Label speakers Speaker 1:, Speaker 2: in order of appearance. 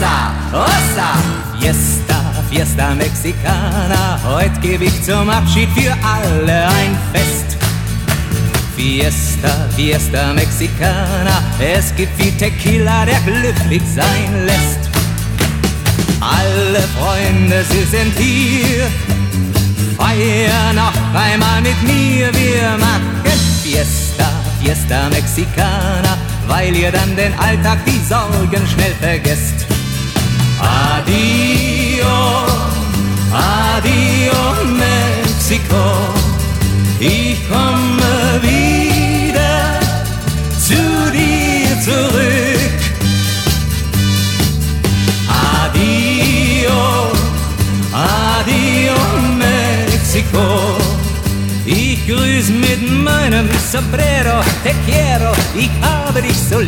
Speaker 1: Salsa, Fiesta, Fiesta Mexicana. Heute gebe ich zum Abschied für alle ein Fest. Fiesta, Fiesta Mexicana. Es gibt wie Tequila, der glücklich sein lässt. Alle Freunde, sie sind hier. Feier noch einmal mit mir. Wir machen Fiesta, Fiesta Mexicana, weil ihr dann den Alltag, die Sorgen schnell vergesst. Ich komme wieder zu dir zurück. Adio, adio Mexiko. Ich grüß mit meinem Sombrero, te quiero, ich habe dich so